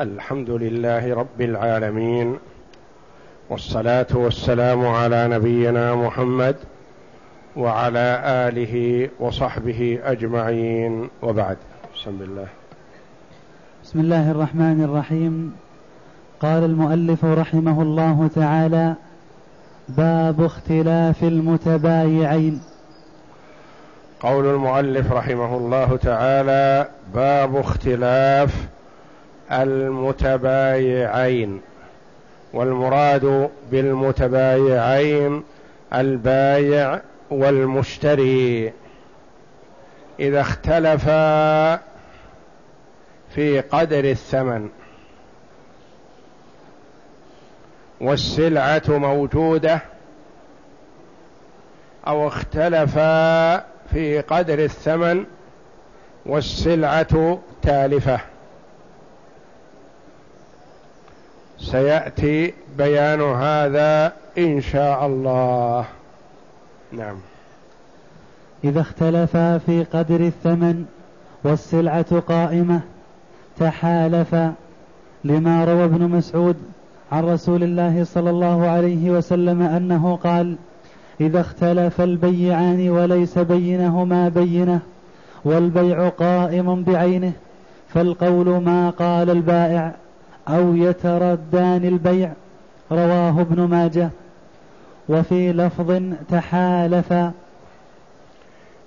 الحمد لله رب العالمين والصلاة والسلام على نبينا محمد وعلى آله وصحبه أجمعين وبعد. بسم الله. بسم الله الرحمن الرحيم. قال المؤلف رحمه الله تعالى باب اختلاف المتبايعين. قول المؤلف رحمه الله تعالى باب اختلاف المتبايعين والمراد بالمتبايعين البايع والمشتري. إذا اختلفا في قدر الثمن والسلعة موجودة أو اختلفا في قدر الثمن والسلعة تالفة. سيأتي بيان هذا إن شاء الله. نعم. إذا اختلفا في قدر الثمن والسلعة قائمة تحالفا لما روى ابن مسعود عن رسول الله صلى الله عليه وسلم أنه قال إذا اختلف البيعان وليس بينهما بينة والبيع قائم بعينه فالقول ما قال البائع أو يتردان البيع رواه ابن ماجه. وفي لفظ تحالفا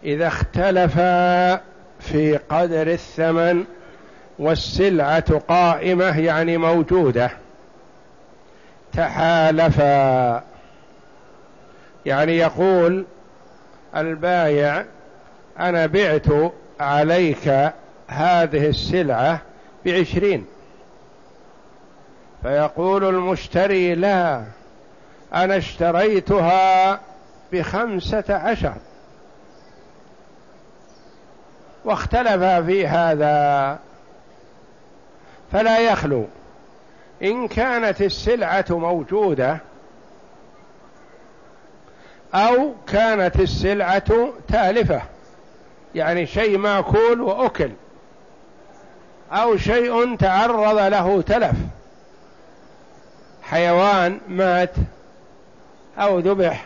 إذا اختلفا في قدر الثمن والسلعة قائمة يعني موجودة. تحالفا يعني يقول البايع أنا بعت عليك هذه السلعة بعشرين. فيقول المشتري لا أنا اشتريتها بخمسة عشر. واختلف في هذا. فلا يخلو. إن كانت السلعة موجودة أو كانت السلعة تألفة يعني شيء مأكول وأكل أو شيء تعرض له تلف. حيوان مات أو ذبح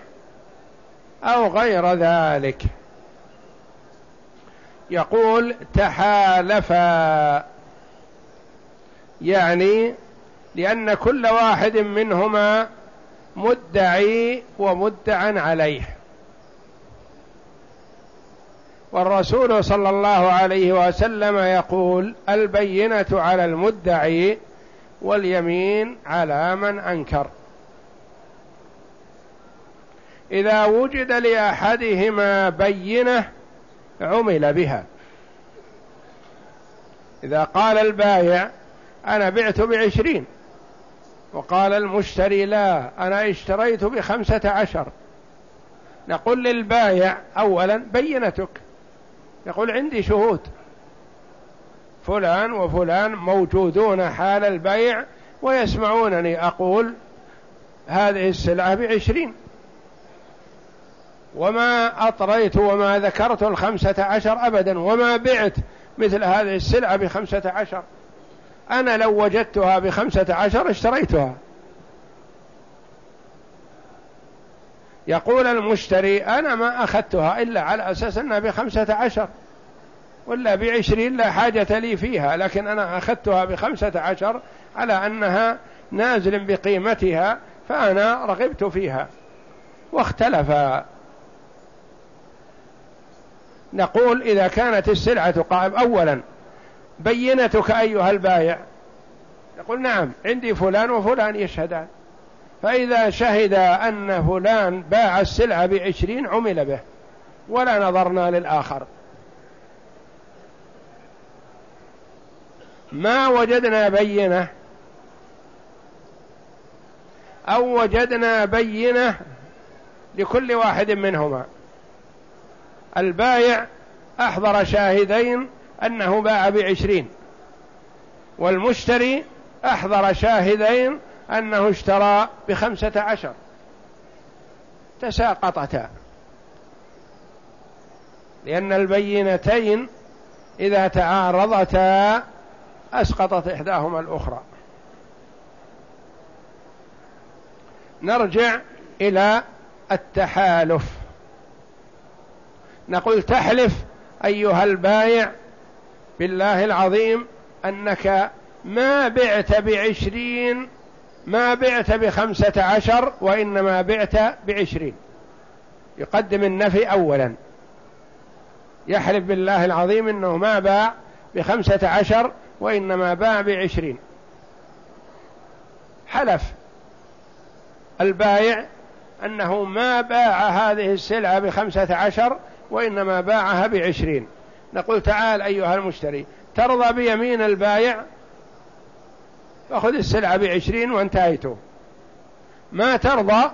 أو غير ذلك. يقول تحالفا. يعني لأن كل واحد منهما مدعي ومدعى عليه. والرسول صلى الله عليه وسلم يقول البينة على المدعي واليمين على من أنكر. إذا وجد لأحدهما بينة عمل بها. إذا قال البايع أنا بعت بعشرين وقال المشتري لا أنا اشتريت بخمسة عشر. نقول للبايع اولا بينتك. يقول عندي شهود. فلان وفلان موجودون حال البيع ويسمعونني أقول هذه السلعة بعشرين. وما أطريت وما ذكرت الخمسة عشر أبدا وما بعت مثل هذه السلعة بخمسة عشر. أنا لو وجدتها بخمسة عشر اشتريتها. يقول المشتري أنا ما أخذتها إلا على أساس أنها بخمسة عشر. ولا بعشرين لا حاجة لي فيها لكن أنا أخذتها بخمسة عشر على أنها نازل بقيمتها فأنا رغبت فيها. واختلف. نقول إذا كانت السلعة قائم أولا بينتك أيها البايع. يقول نعم عندي فلان وفلان يشهدان. فإذا شهد أن فلان باع السلعة بعشرين عمل به ولا نظرنا للآخر. ما وجدنا بينة. أو وجدنا بينة لكل واحد منهما. البايع أحضر شاهدين أنه باع بعشرين. والمشتري أحضر شاهدين أنه اشترى بخمسة عشر. تساقطتا. لأن البينتين إذا تعارضتا أسقطت إحداهما الأخرى. نرجع إلى التحالف. نقول تحلف أيها البايع بالله العظيم أنك ما بعت بعشرين ما بعت بخمسة عشر وإنما بعت بعشرين. يقدم النفي أولا. يحلف بالله العظيم أنه ما باع بخمسة عشر وإنما باع بعشرين. حلف. البايع أنه ما باع هذه السلعة بخمسة عشر وإنما باعها بعشرين. نقول تعال أيها المشتري ترضى بيمين البايع فخذ السلعة بعشرين وانتهيته ما ترضى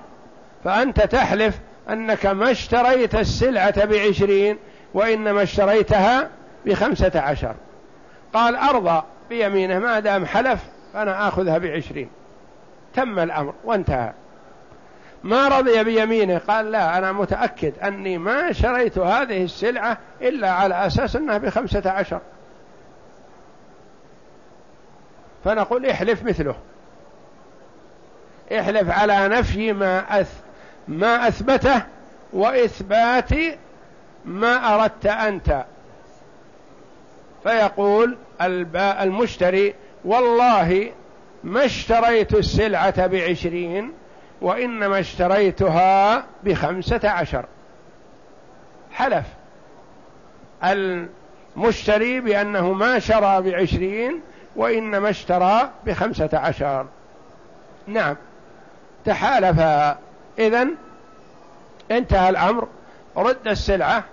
فأنت تحلف أنك ما اشتريت السلعة بعشرين وإنما اشتريتها بخمسة عشر. قال أرضى بيمينه ما دام حلف فأنا آخذها بعشرين. تم الأمر وانتهى. ما رضي بيمينه؟ قال لا أنا متأكد أني ما شريت هذه السلعة إلا على أساس أنها بخمسة عشر. فنقول احلف مثله. احلف على نفي ما أث ما أثبته وإثبات ما أردت أنت. فيقول المشتري والله ما اشتريت السلعة بعشرين وإنما اشتريتها بخمسة عشر. حلف. المشتري بأنه ما شرى بعشرين وإنما اشترى بخمسة عشر. نعم. تحالف. إذن انتهى الأمر. رد السلعة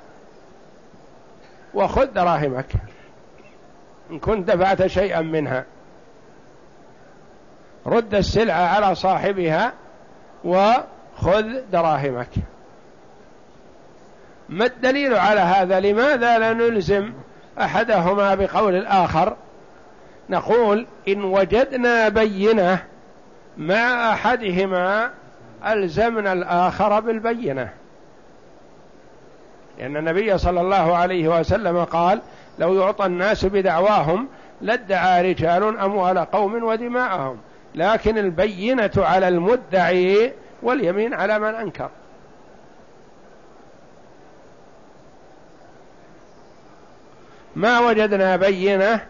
وخذ دراهمك إن كنت دفعت شيئا منها. رد السلعة على صاحبها وخذ دراهمك. ما الدليل على هذا؟ لماذا لا نلزم أحدهما بقول الآخر؟ نقول إن وجدنا بينة مع أحدهما ألزمنا الآخر بالبينة. لأن النبي صلى الله عليه وسلم قال لو يعطى الناس بدعواهم لادعى رجال أموال قوم ودماءهم. لكن البينة على المدعي واليمين على من أنكر. ما وجدنا بينة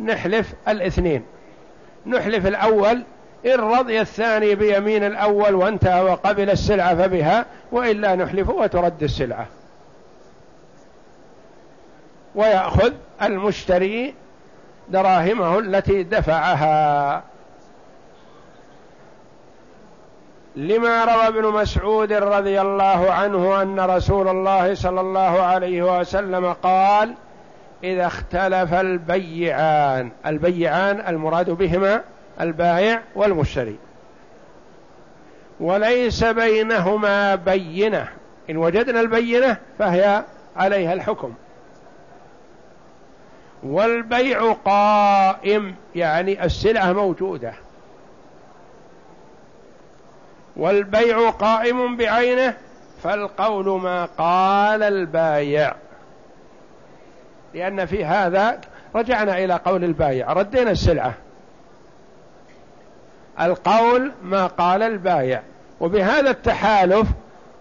نحلف الاثنين. نحلف الأول إن رضي الثاني بيمين الأول وانتهى وقبل السلعة فبها وإلا نحلف وترد السلعة. ويأخذ المشتري دراهمه التي دفعها. لما روى ابن مسعود رضي الله عنه أن رسول الله صلى الله عليه وسلم قال إذا اختلف البيعان البيعان المراد بهما البائع والمشتري. وليس بينهما بينة إن وجدنا البينة فهي عليها الحكم. والبيع قائم يعني السلعة موجودة. والبيع قائم بعينه فالقول ما قال البايع. لأن في هذا رجعنا إلى قول البايع ردينا السلعة. القول ما قال البايع. وبهذا التحالف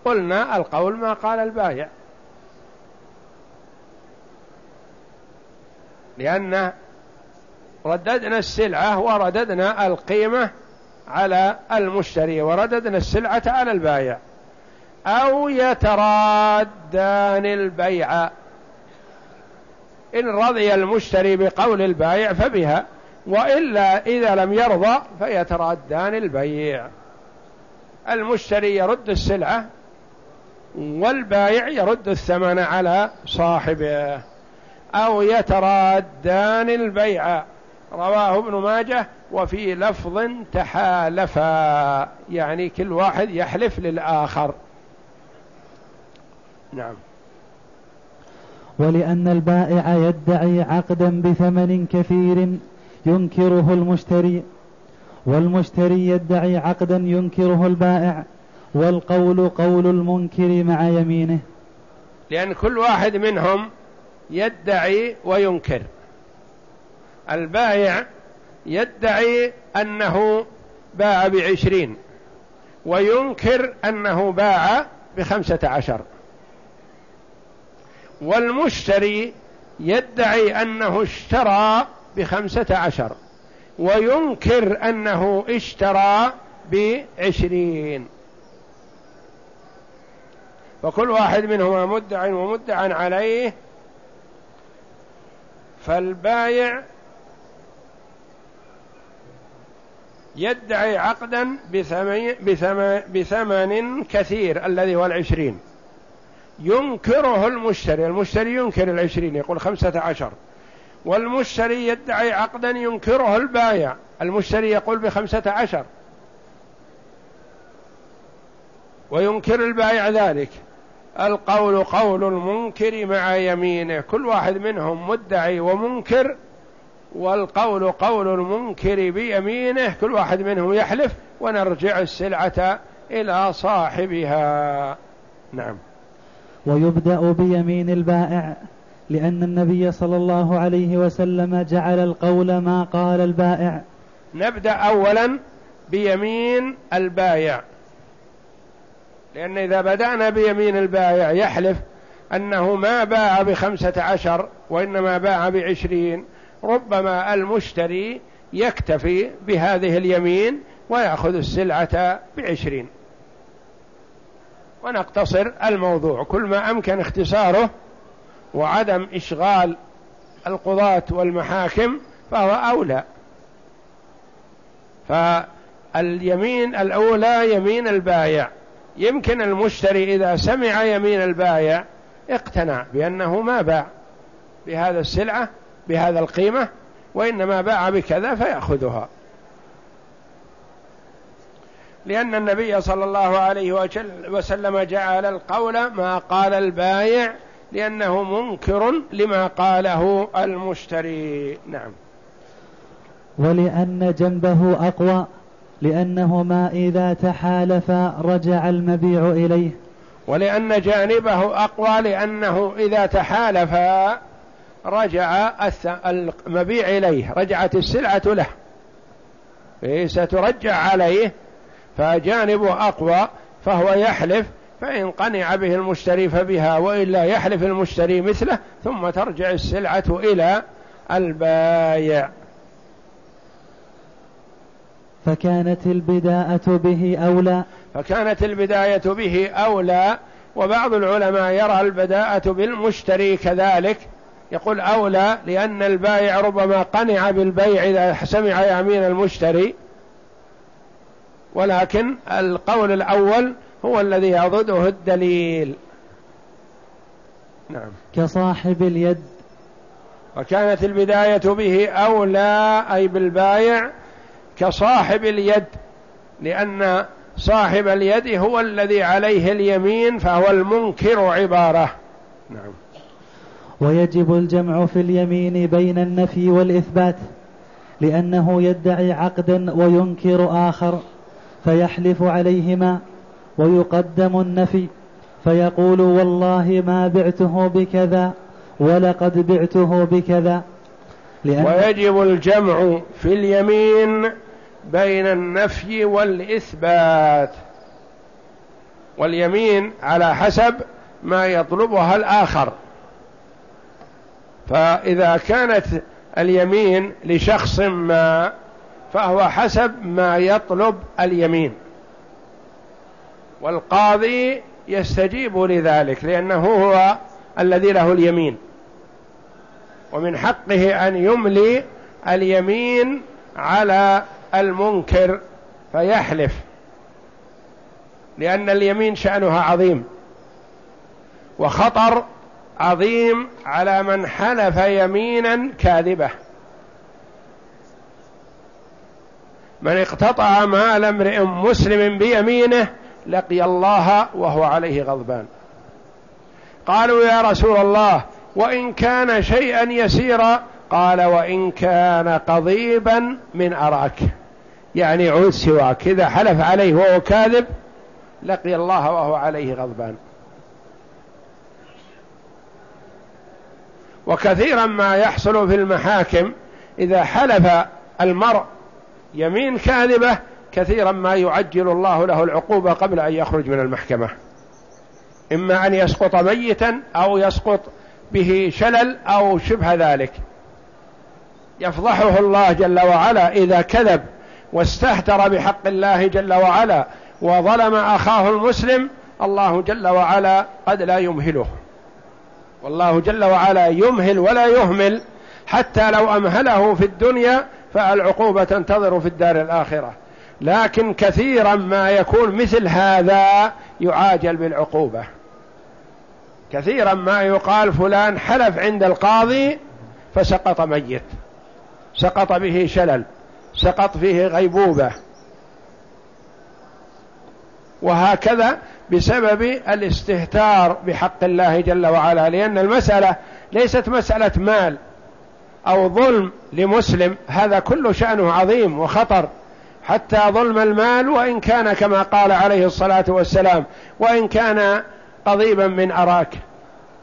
قلنا القول ما قال البايع. لأن رددنا السلعة ورددنا القيمة على المشتري ورددنا السلعة على البايع. أو يترادان البيع. إن رضي المشتري بقول البايع فبها وإلا إذا لم يرضى فيترادان البيع. المشتري يرد السلعة والبايع يرد الثمن على صاحبه. أو يترادان البيع. رواه ابن ماجه وفي لفظ تحالفا يعني كل واحد يحلف للآخر. نعم. ولأن البائع يدعي عقدا بثمن كثير ينكره المشتري والمشتري يدعي عقدا ينكره البائع والقول قول المنكر مع يمينه. لأن كل واحد منهم يدعي وينكر. البايع يدعي أنه باع بعشرين وينكر أنه باع بخمسة عشر. والمشتري يدعي أنه اشترى بخمسة عشر وينكر أنه اشترى بعشرين. فكل واحد منهما مدع ومدع عليه فالبايع يدعي عقدا بثمن, بثمن, كثير الذي هو العشرين. ينكره المشتري المشتري ينكر العشرين يقول خمسة عشر. والمشتري يدعي عقدا ينكره البايع المشتري يقول بخمسة عشر. وينكر البائع ذلك. القول قول المنكر مع يمينه. كل واحد منهم مدعي ومنكر والقول قول المنكر بيمينه. كل واحد منهم يحلف ونرجع السلعة إلى صاحبها. نعم. ويبدأ بيمين البائع لأن النبي صلى الله عليه وسلم جعل القول ما قال البائع. نبدأ أولا بيمين البايع لأن إذا بدأنا بيمين البائع يحلف أنه ما باع بخمسة عشر وإنما باع بعشرين ربما المشتري يكتفي بهذه اليمين ويأخذ السلعة بعشرين. ونقتصر الموضوع. كل ما أمكن اختصاره وعدم إشغال القضاة والمحاكم فهو أولى. فاليمين الأولى يمين البايع يمكن المشتري إذا سمع يمين البايع اقتنع بأنه ما باع بهذا السلعة بهذا القيمة وإنما باع بكذا فيأخذها. لأن النبي صلى الله عليه وسلم جعل القول ما قال البايع لأنه منكر لما قاله المشتري. نعم. ولأن جنبه أقوى. لأنهما إذا تحالفا رجع المبيع إليه. ولأن جانبه أقوى لأنه إذا تحالفا رجع المبيع إليه رجعت السلعة له. سترجع عليه فجانبه أقوى فهو يحلف فإن قنع به المشتري فبها وإلا يحلف المشتري مثله ثم ترجع السلعة إلى البايع. فكانت البداءة به أولى. فكانت البداية به أولى وبعض العلماء يرى البداءة بالمشتري كذلك. يقول أولى لأن البائع ربما قنع بالبيع إذا سمع يمين المشتري. ولكن القول الأول هو الذي يضده الدليل. نعم. كصاحب اليد. وكانت البداية به أولى أي بالبايع كصاحب اليد لأن صاحب اليد هو الذي عليه اليمين فهو المنكر عبارة. نعم. ويجب الجمع في اليمين بين النفي والإثبات لأنه يدعي عقدا وينكر آخر فيحلف عليهما ويقدم النفي فيقول والله ما بعته بكذا ولقد بعته بكذا. لأن ويجب الجمع في اليمين بين النفي والإثبات واليمين على حسب ما يطلبها الآخر. فإذا كانت اليمين لشخص ما فهو حسب ما يطلب اليمين. والقاضي يستجيب لذلك لأنه هو الذي له اليمين. ومن حقه أن يملي اليمين على المنكر فيحلف لأن اليمين شأنها عظيم وخطر عظيم على من حلف يمينا كاذبة. من اقتطع مال امرئ مسلم بيمينه لقي الله وهو عليه غضبان. قالوا يا رسول الله وإن كان شيئا يسيرا قال وإن كان قضيبا من أراك. يعني عود سواك. إذا حلف عليه وهو كاذب لقي الله وهو عليه غضبان. وكثيرا ما يحصل في المحاكم إذا حلف المرء يمين كاذبة كثيرا ما يعجل الله له العقوبة قبل أن يخرج من المحكمة. إما أن يسقط ميتا أو يسقط به شلل أو شبه ذلك. يفضحه الله جل وعلا إذا كذب واستهتر بحق الله جل وعلا وظلم أخاه المسلم الله جل وعلا قد لا يمهله. والله جل وعلا يمهل ولا يهمل حتى لو أمهله في الدنيا فالعقوبة تنتظر في الدار الآخرة. لكن كثيرا ما يكون مثل هذا يعاجل بالعقوبة. كثيرا ما يقال فلان حلف عند القاضي فسقط ميت. سقط به شلل سقط فيه غيبوبة. وهكذا بسبب الاستهتار بحق الله جل وعلا لأن المسألة ليست مسألة مال أو ظلم لمسلم هذا كل شأنه عظيم وخطر. حتى ظلم المال وإن كان كما قال عليه الصلاة والسلام وإن كان قضيبا من أراك.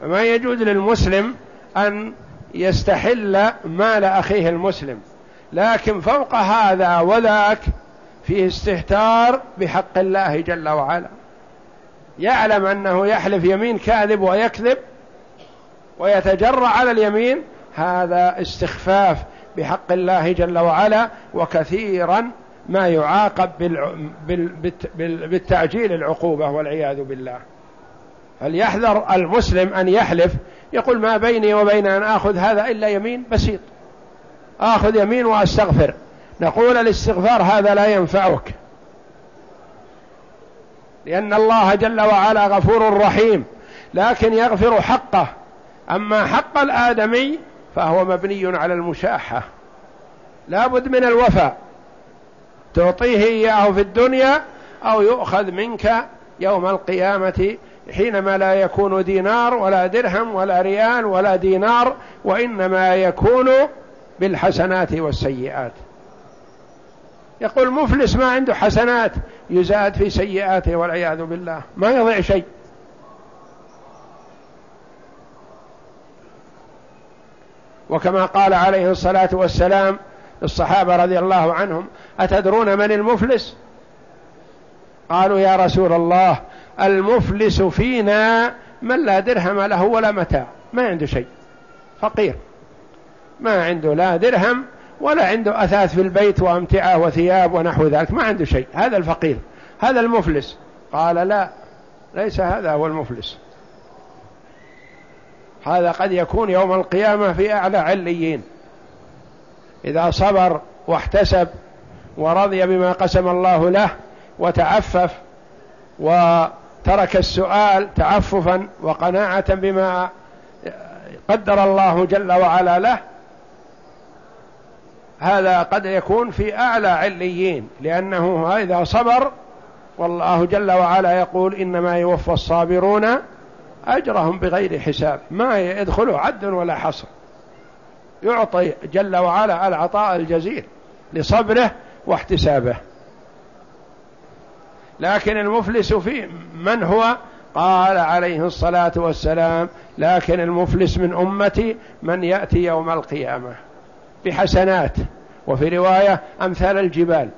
ما يجوز للمسلم أن يستحل مال أخيه المسلم لكن فوق هذا وذاك فيه استهتار بحق الله جل وعلا. يعلم أنه يحلف يمين كاذب ويكذب ويتجرع على اليمين هذا استخفاف بحق الله جل وعلا وكثيرا ما يعاقب بالتعجيل العقوبة والعياذ بالله. فليحذر المسلم أن يحلف يقول ما بيني وبين أن آخذ هذا إلا يمين بسيط. آخذ يمين وأستغفر. نقول الاستغفار هذا لا ينفعك. لأن الله جل وعلا غفور رحيم. لكن يغفر حقه. أما حق الآدمي فهو مبني على المشاحة. لا بد من الوفاء. تعطيه إياه في الدنيا أو يؤخذ منك يوم القيامة حينما لا يكون دينار ولا درهم ولا ريال ولا دينار وإنما يكون بالحسنات والسيئات. يقول مفلس ما عنده حسنات يزاد في سيئاته والعياذ بالله ما يضيع شيء. وكما قال عليه الصلاة والسلام الصحابة رضي الله عنهم أتدرون من المفلس؟ قالوا يا رسول الله المفلس فينا من لا درهم له ولا متاع ما عنده شيء فقير. ما عنده لا درهم ولا عنده أثاث في البيت وأمتعة وثياب ونحو ذلك ما عنده شيء هذا الفقير هذا المفلس. قال لا ليس هذا هو المفلس. هذا قد يكون يوم القيامة في أعلى عليين. إذا صبر واحتسب ورضي بما قسم الله له وتعفف وترك السؤال تعففا وقناعة بما قدر الله جل وعلا له. هذا قد يكون في أعلى عليين لأنه إذا صبر. والله جل وعلا يقول إنما يوفى الصابرون أجرهم بغير حساب. ما يدخله عد ولا حصر. يعطي جل وعلا العطاء الجزيل لصبره واحتسابه. لكن المفلس في من هو؟ قال عليه الصلاة والسلام لكن المفلس من أمتي من يأتي يوم القيامة. بحسنات. وفي رواية أمثال الجبال.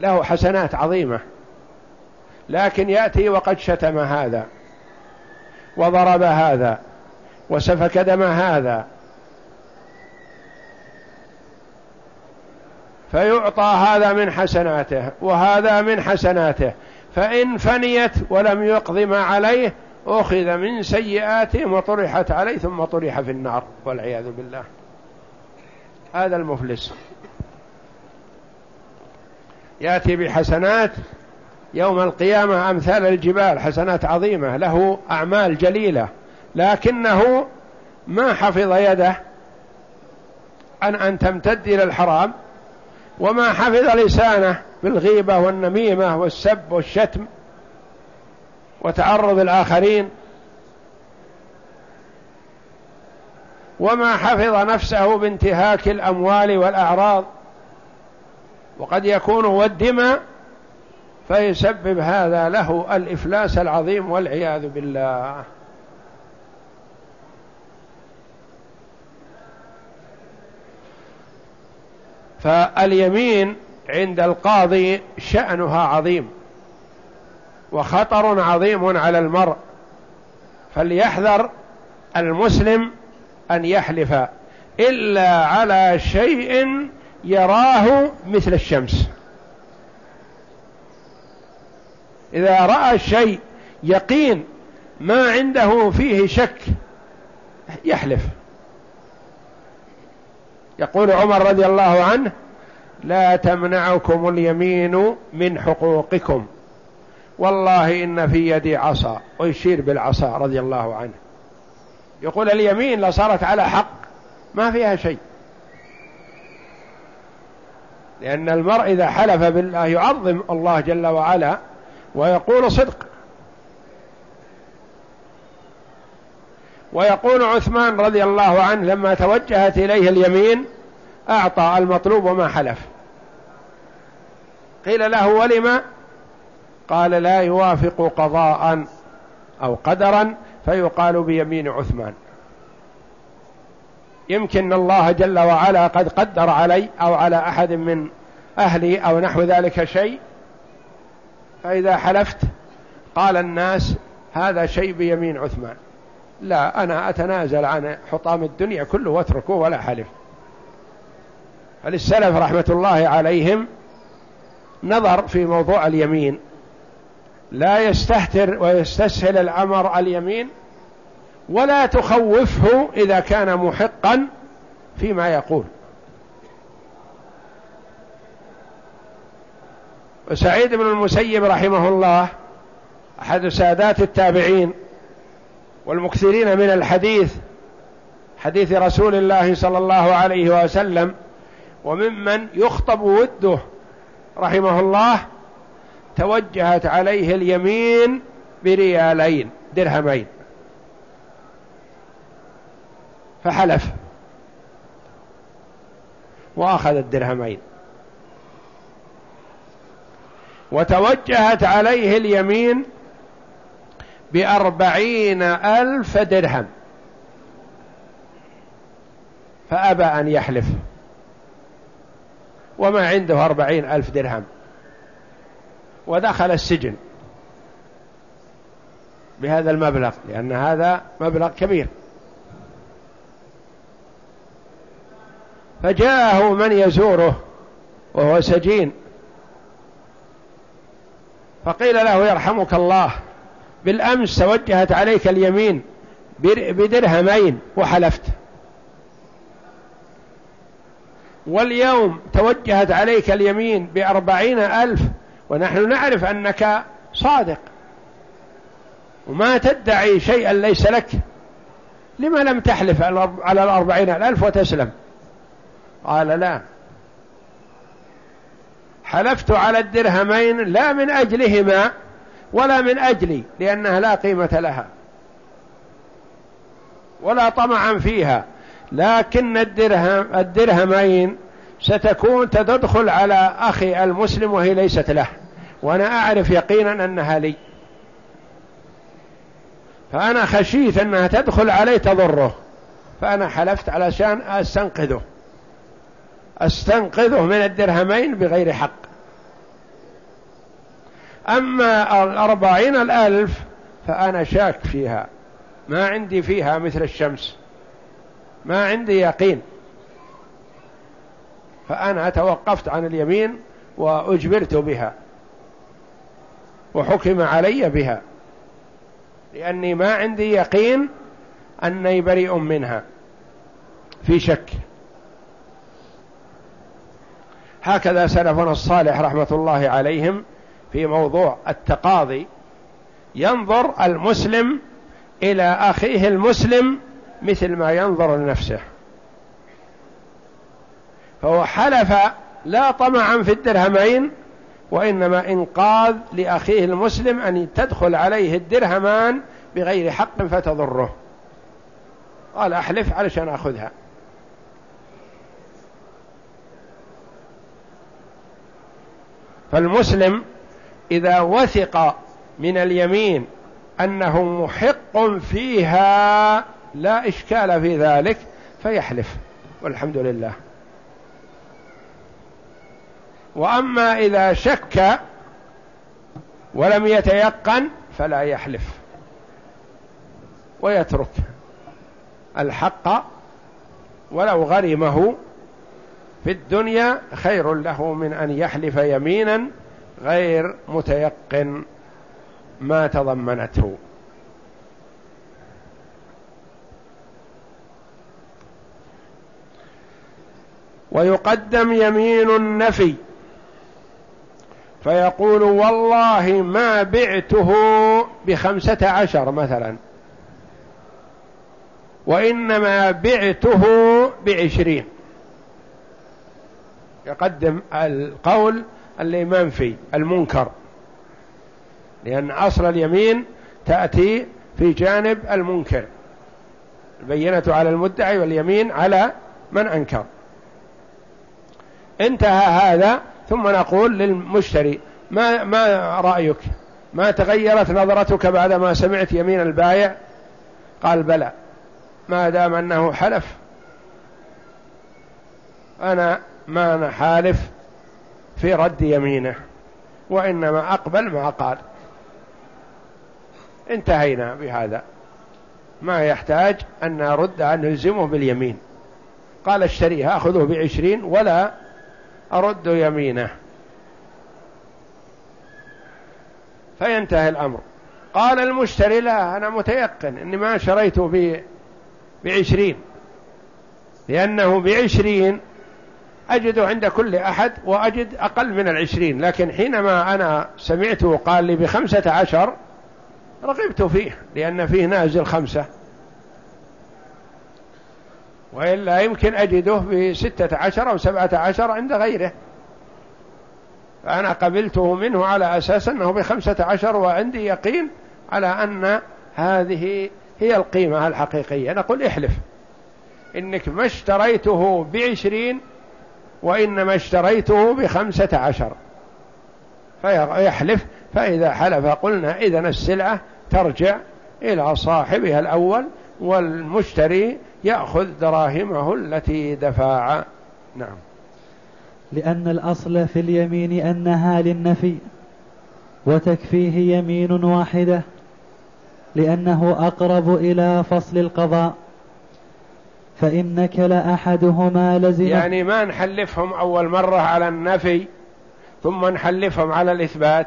له حسنات عظيمة. لكن يأتي وقد شتم هذا وضرب هذا وسفك دم هذا فيعطى هذا من حسناته وهذا من حسناته. فإن فنيت ولم يقض ما عليه أخذ من سيئاتهم وطرحت عليه ثم طرح في النار والعياذ بالله. هذا المفلس. يأتي بحسنات يوم القيامة أمثال الجبال حسنات عظيمة له أعمال جليلة لكنه ما حفظ يده. عن أن تمتد إلى الحرام. وما حفظ لسانه بالغيبة والنميمة والسب والشتم وتعرض الآخرين. وما حفظ نفسه بانتهاك الأموال والأعراض. وقد يكون والدماء فيسبب هذا له الإفلاس العظيم والعياذ بالله. فاليمين عند القاضي شأنها عظيم وخطر عظيم على المرء فليحذر المسلم أن يحلف إلا على شيء يراه مثل الشمس. إذا رأى الشيء يقين ما عنده فيه شك يحلف. يقول عمر رضي الله عنه لا تمنعكم اليمين من حقوقكم. والله إن في يدي عصا ويشير بالعصا رضي الله عنه. يقول اليمين لصارت على حق ما فيها شيء. لأن المرء إذا حلف بالله يعظم الله جل وعلا ويقول صدق. ويقول عثمان رضي الله عنه لما توجهت إليه اليمين أعطى المطلوب وما حلف. قيل له ولم قال لا يوافق قضاء أو قدرا فيقال بيمين عثمان. يمكن الله جل وعلا قد قدر علي أو على أحد من أهلي أو نحو ذلك شيء فإذا حلفت قال الناس هذا شيء بيمين عثمان. لا أنا أتنازل عن حطام الدنيا كله وأتركه ولا حلف. فللسلف رحمة الله عليهم نظر في موضوع اليمين. لا يستهتر ويستسهل الأمر اليمين ولا تخوفه إذا كان محقا فيما يقول. وسعيد بن المسيب رحمه الله أحد سادات التابعين والمكثرين من الحديث حديث رسول الله صلى الله عليه وسلم وممن يخطب وده رحمه الله توجهت عليه اليمين بريالين درهمين. فحلف. وأخذ الدرهمين. وتوجهت عليه اليمين بأربعين ألف درهم. فأبى أن يحلف. وما عنده أربعين ألف درهم. ودخل السجن. بهذا المبلغ لأن هذا مبلغ كبير. فجاءه من يزوره وهو سجين. فقيل له يرحمك الله. بالأمس توجهت عليك اليمين بدرهمين وحلفت. واليوم توجهت عليك اليمين بأربعين ألف ونحن نعرف أنك صادق. وما تدعي شيئا ليس لك. لما لم تحلف على الأربعين الألف وتسلم؟ قال لا. حلفت على الدرهمين لا من أجلهما. ولا من أجلي لأنها لا قيمة لها. ولا طمعا فيها. لكن الدرهم الدرهمين ستكون تدخل على أخي المسلم وهي ليست له. وأنا أعرف يقينا أنها لي. فأنا خشيت أنها تدخل عليه تضره. فأنا حلفت علشان أستنقذه. أستنقذه من الدرهمين بغير حق. أما الأربعين الألف فأنا شاك فيها. ما عندي فيها مثل الشمس. ما عندي يقين. فأنا توقفت عن اليمين وأجبرت بها. وحكم علي بها. لأني ما عندي يقين أني بريء منها. في شك. هكذا سلفنا الصالح رحمة الله عليهم في موضوع التقاضي ينظر المسلم إلى أخيه المسلم مثل ما ينظر لنفسه. فهو حلف لا طمعا في الدرهمين وإنما إنقاذ لأخيه المسلم أن تدخل عليه الدرهمان بغير حق فتضره. قال أحلف علشان أخذها. فالمسلم إذا وثق من اليمين أنه محق فيها لا إشكال في ذلك فيحلف والحمد لله. وأما إذا شك ولم يتيقن فلا يحلف ويترك الحق ولو غرمه في الدنيا خير له من أن يحلف يمينا غير متيقن ما تضمنته. ويقدم يمين النفي فيقول والله ما بعته بخمسة عشر مثلا وإنما بعته بعشرين. يقدم القول اللي منفي المنكر. لأن أصل اليمين تأتي في جانب المنكر. البينة على المدعي واليمين على من أنكر. انتهى هذا ثم نقول للمشتري ما ما رأيك؟ ما تغيرت نظرتك بعدما سمعت يمين البايع؟ قال بلى. ما دام أنه حلف أنا ما نحالف في رد يمينه وإنما أقبل ما قال. انتهينا بهذا. ما يحتاج أن نرد أن نلزمه باليمين. قال اشتريها أخذه بعشرين ولا أرد يمينه. فينتهي الأمر. قال المشتري لا أنا متيقن أني ما شريته بعشرين. لأنه بعشرين أجد عند كل أحد وأجد أقل من العشرين لكن حينما أنا سمعته قال لي بخمسة عشر رغبت فيه لأن فيه نازل خمسة. وإلا يمكن أجده بستة عشر أو سبعة عشر عند غيره. فأنا قبلته منه على أساس أنه بخمسة عشر وعندي يقين على أن هذه هي القيمة الحقيقية. نقول احلف. إنك ما اشتريته بعشرين وإنما اشتريته بخمسة عشر. فيحلف فإذا حلف قلنا إذن السلعة ترجع إلى صاحبها الأول والمشتري يأخذ دراهمه التي دفع. نعم. لأن الأصل في اليمين أنها للنفي وتكفيه يمين واحدة لأنه أقرب إلى فصل القضاء. فإن نكل أحدهما لزم يعني ما نحلفهم أول مرة على النفي ثم نحلفهم على الإثبات.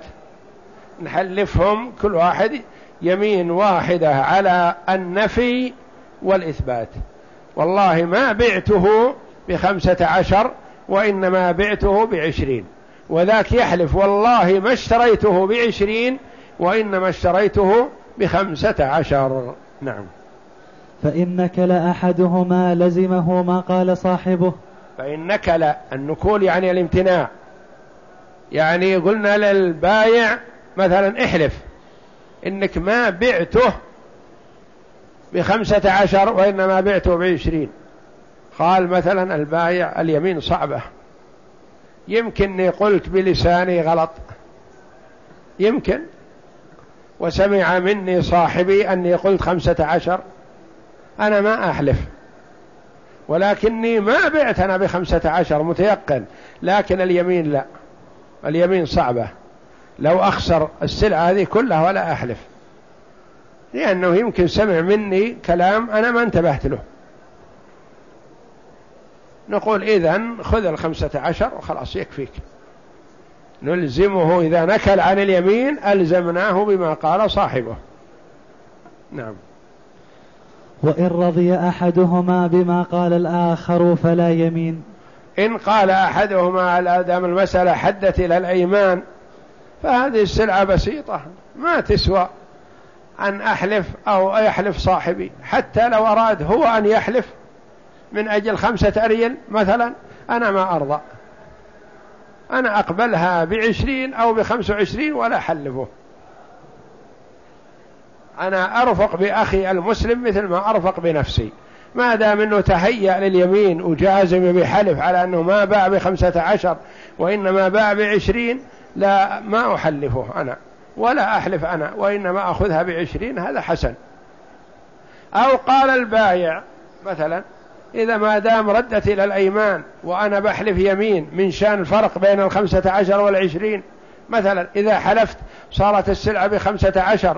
نحلفهم كل واحد يمين واحدة على النفي والإثبات. والله ما بعته بخمسة عشر وإنما بعته بعشرين. وذاك يحلف والله ما اشتريته بعشرين وإنما اشتريته بخمسة عشر. نعم. فإن نكل أحدهما لزمه ما قال صاحبه. فإن نكل النكول يعني الامتناع. يعني قلنا للبايع مثلا احلف إنك ما بعته بخمسة عشر وإنما بعته بعشرين. قال مثلا البايع اليمين صعبة. يمكنني قلت بلساني غلط. يمكن. وسمع مني صاحبي أني قلت خمسة عشر. أنا ما أحلف. ولكني ما بعت أنا بخمسة عشر متيقن لكن اليمين لا. اليمين صعبة. لو أخسر السلعة هذه كلها ولا أحلف. لأنه يمكن سمع مني كلام أنا ما انتبهت له. نقول إذن خذ الخمسة عشر وخلاص يكفيك. نلزمه إذا نكل عن اليمين ألزمناه بما قال صاحبه. نعم. وإن رضي أحدهما بما قال الآخر فلا يمين. إن قال أحدهما على دام المسألة حدت إلى الأيمان فهذه السلعة بسيطة ما تسوى أن أحلف أو يحلف صاحبي. حتى لو أراد هو أن يحلف من أجل خمسة أريل مثلا أنا ما أرضى. أنا أقبلها بعشرين أو بخمس وعشرين ولا أحلفه. أنا أرفق بأخي المسلم مثل ما أرفق بنفسي. ما دام أنه تهيأ لليمين وجازم بحلف على أنه ما باع بخمسة عشر وإنما باع بعشرين لا ما أحلفه أنا ولا أحلف أنا وإنما أخذها بعشرين هذا حسن. أو قال البايع مثلا إذا ما دام ردت إلى الأيمان وأنا بحلف يمين من شان الفرق بين الخمسة عشر والعشرين مثلا إذا حلفت صارت السلعة بخمسة عشر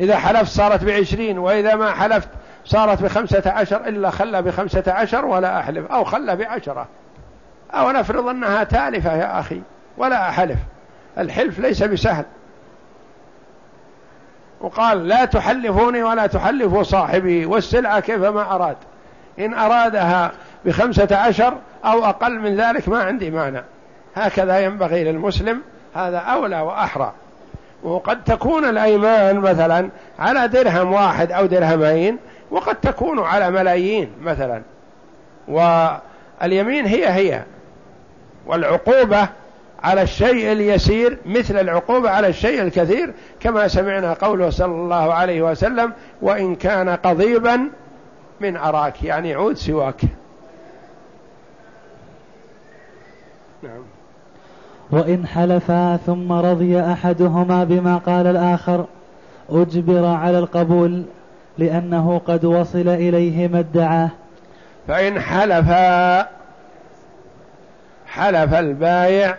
إذا حلفت صارت بعشرين وإذا ما حلفت صارت بخمسة عشر إلا خلى بخمسة عشر ولا أحلف أو خلى بعشرة. أو نفرض أنها تالفة يا أخي ولا أحلف. الحلف ليس بسهل. وقال لا تحلفوني ولا تحلفوا صاحبي والسلعة كيفما أراد. إن أرادها بخمسة عشر أو أقل من ذلك ما عندي مانع. هكذا ينبغي للمسلم هذا أولى وأحرى. وقد تكون الأيمان مثلا على درهم واحد أو درهمين وقد تكون على ملايين مثلا. واليمين هي هي. والعقوبة على الشيء اليسير مثل العقوبة على الشيء الكثير كما سمعنا قوله صلى الله عليه وسلم وإن كان قضيبا من أراك. يعني عود سواك. نعم. وإن حلفا ثم رضي أحدهما بما قال الآخر أجبر على القبول لأنه قد وصل إليه ما ادعاه. فإن حلفا حلف البايع